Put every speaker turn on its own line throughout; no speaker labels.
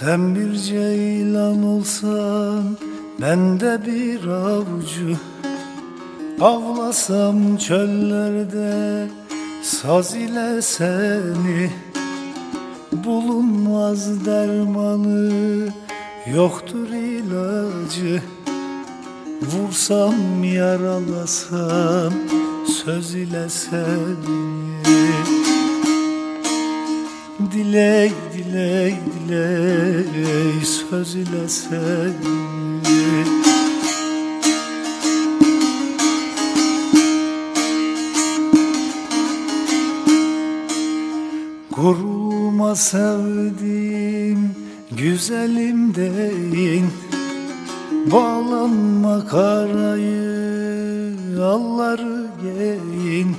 Sen bir ceylan olsan ben de bir avcı. Avlasam çöllerde saz ile seni. Bulunmaz dermanı yoktur ilacı. Vursam yaralasam söz ile seni Diley diley diley söz ile seni Kuruma sevdim güzelim deyin. Bağlanma karayı alları giyin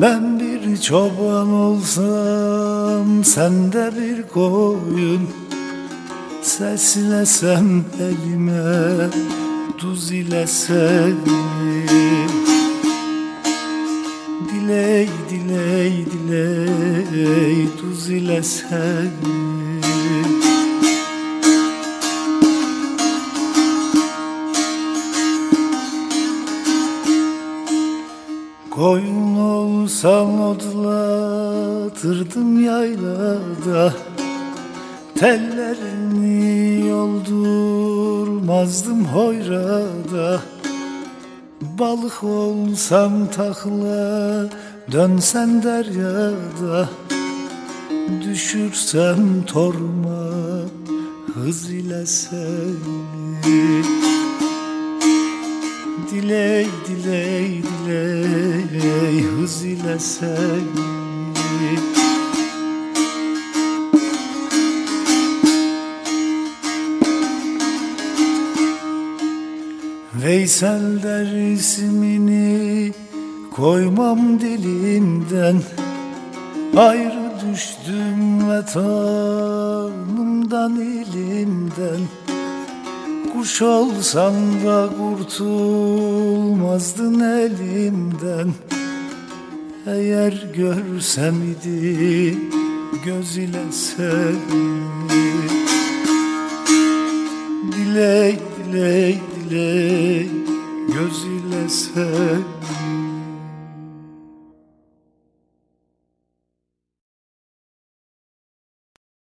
Ben bir çoban olsam sen de bir koyun. Seslesem elime tuz ile seni Diley diley diley tuz ile seni Koyun olsam otlatırdım yaylada Tellerini yoldurmazdım hoyrada. Balık olsam takla dönsem deryada. Düşürsem torma hız ile seni Diley diley diley hız ile seni Veysel der ismini koymam dilimden Ayrı düştüm ve tanımdan ilimden Kuş olsan da kurtulmazdın elimden. Eğer görsem idi göz ile seni Diley diley diley göz ile seni